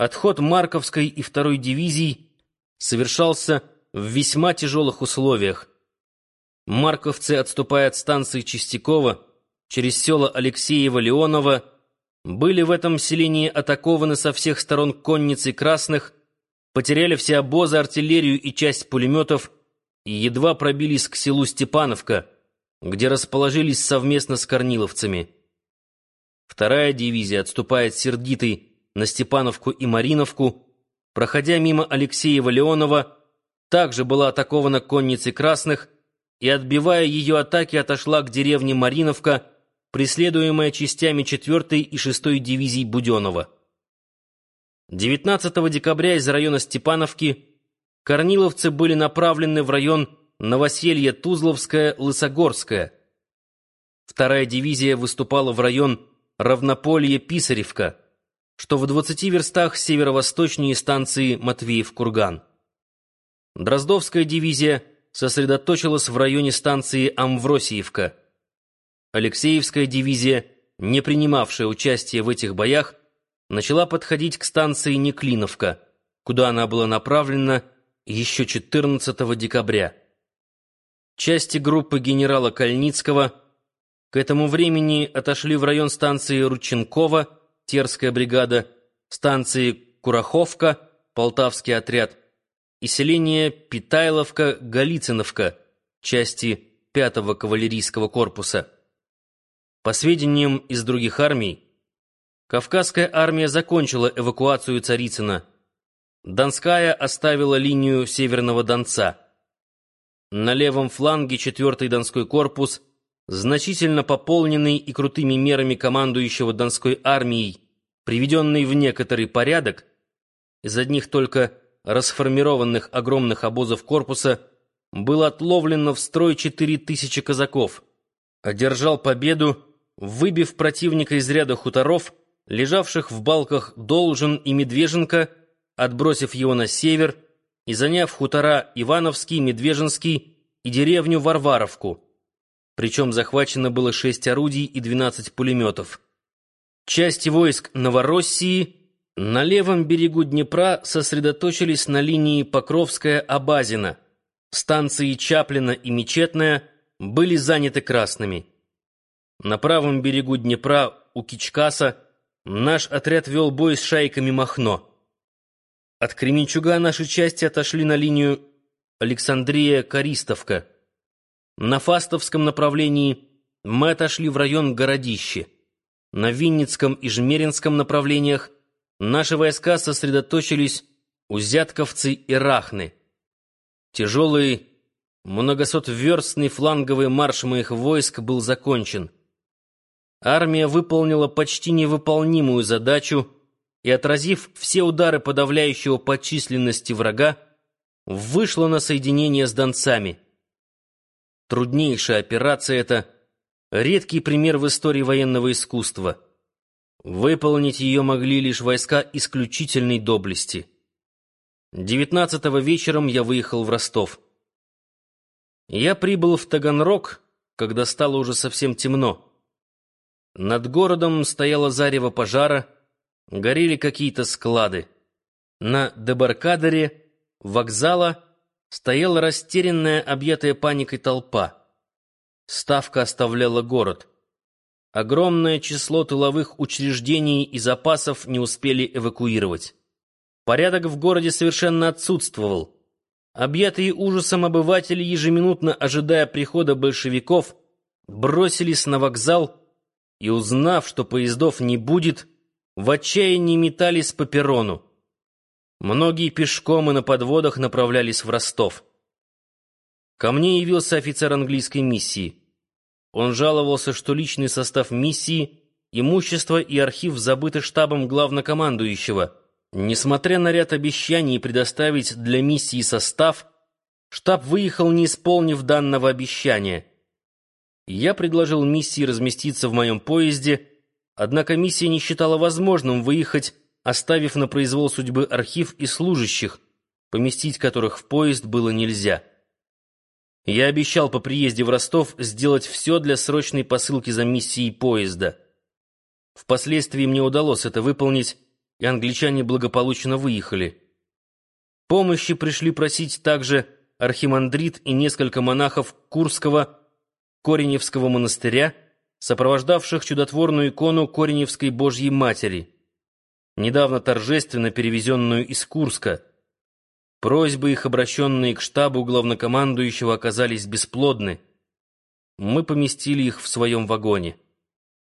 отход Марковской и второй дивизий совершался в весьма тяжелых условиях. Марковцы, отступая от станции Чистякова через села Алексеево-Леоново, были в этом селении атакованы со всех сторон конницей красных, потеряли все обозы, артиллерию и часть пулеметов и едва пробились к селу Степановка, где расположились совместно с корниловцами. Вторая дивизия отступает сердитой на Степановку и Мариновку, проходя мимо Алексеева-Леонова, также была атакована конницей красных и, отбивая ее атаки, отошла к деревне Мариновка, преследуемая частями 4 и 6 дивизий Буденова. 19 декабря из района Степановки корниловцы были направлены в район Новоселье-Тузловское-Лысогорское. Вторая дивизия выступала в район Равнополье-Писаревка, что в 20 верстах северо-восточнее станции Матвеев-Курган. Дроздовская дивизия сосредоточилась в районе станции Амвросиевка. Алексеевская дивизия, не принимавшая участие в этих боях, начала подходить к станции Неклиновка, куда она была направлена еще 14 декабря. Части группы генерала Кальницкого к этому времени отошли в район станции Рученкова, Терская бригада, станции Кураховка, Полтавский отряд, и селение Питайловка-Голицыновка, части 5-го кавалерийского корпуса. По сведениям из других армий, Кавказская армия закончила эвакуацию Царицына. Донская оставила линию Северного Донца. На левом фланге 4-й Донской корпус, значительно пополненный и крутыми мерами командующего Донской армией, приведенный в некоторый порядок, из одних только расформированных огромных обозов корпуса было отловлено в строй 4000 казаков, одержал победу, выбив противника из ряда хуторов, лежавших в балках Должен и Медвеженко, отбросив его на север и заняв хутора Ивановский, Медвеженский и деревню Варваровку. Причем захвачено было шесть орудий и 12 пулеметов. Части войск Новороссии на левом берегу Днепра сосредоточились на линии Покровская-Абазина. Станции Чаплина и Мечетная были заняты красными. На правом берегу Днепра у Кичкаса наш отряд вел бой с шайками Махно. От Кременчуга наши части отошли на линию Александрия-Користовка. На Фастовском направлении мы отошли в район Городище. На Винницком и Жмеринском направлениях наши войска сосредоточились у Зятковцы и Рахны. Тяжелый, многосотверстный фланговый марш моих войск был закончен. Армия выполнила почти невыполнимую задачу и, отразив все удары подавляющего по численности врага, вышла на соединение с донцами. Труднейшая операция эта — редкий пример в истории военного искусства — Выполнить ее могли лишь войска исключительной доблести. Девятнадцатого вечером я выехал в Ростов. Я прибыл в Таганрог, когда стало уже совсем темно. Над городом стояло зарево пожара, горели какие-то склады. На дебаркадере вокзала стояла растерянная, объятая паникой толпа. Ставка оставляла город. Огромное число тыловых учреждений и запасов не успели эвакуировать. Порядок в городе совершенно отсутствовал. Объятые ужасом обыватели, ежеминутно ожидая прихода большевиков, бросились на вокзал и, узнав, что поездов не будет, в отчаянии метались по перрону. Многие пешком и на подводах направлялись в Ростов. Ко мне явился офицер английской миссии. Он жаловался, что личный состав миссии, имущество и архив забыты штабом главнокомандующего. Несмотря на ряд обещаний предоставить для миссии состав, штаб выехал, не исполнив данного обещания. Я предложил миссии разместиться в моем поезде, однако миссия не считала возможным выехать, оставив на произвол судьбы архив и служащих, поместить которых в поезд было нельзя. Я обещал по приезде в Ростов сделать все для срочной посылки за миссией поезда. Впоследствии мне удалось это выполнить, и англичане благополучно выехали. Помощи пришли просить также архимандрит и несколько монахов Курского Кореневского монастыря, сопровождавших чудотворную икону Кореневской Божьей Матери, недавно торжественно перевезенную из Курска. Просьбы их, обращенные к штабу главнокомандующего, оказались бесплодны. Мы поместили их в своем вагоне.